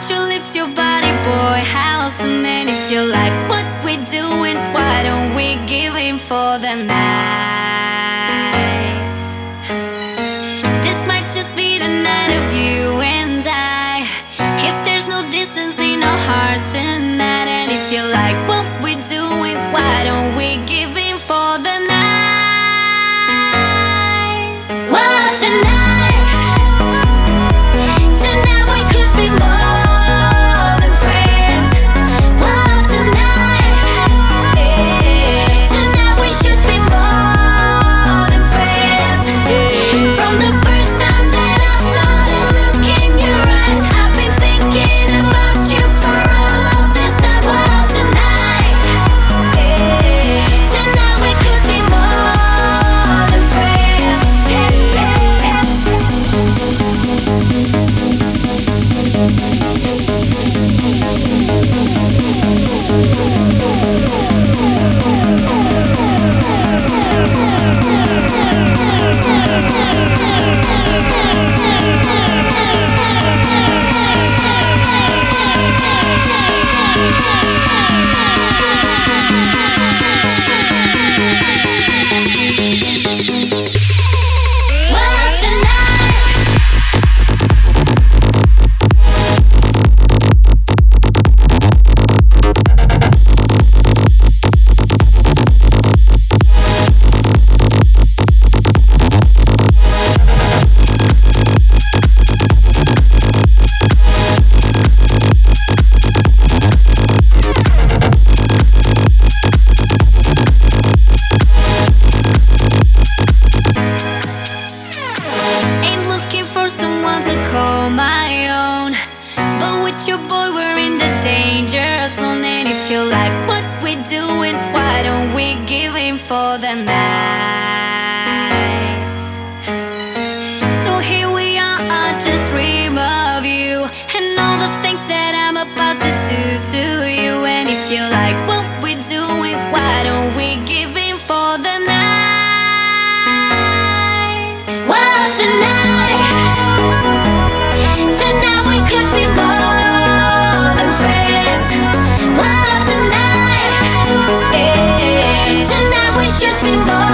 about your lips, your body, boy, house. And then if you like what we're doing, why don't we give in for the night? to call my own. But with your boy, we're in the danger zone. And if you like what we're doing, why don't we give in for the night? should be fine.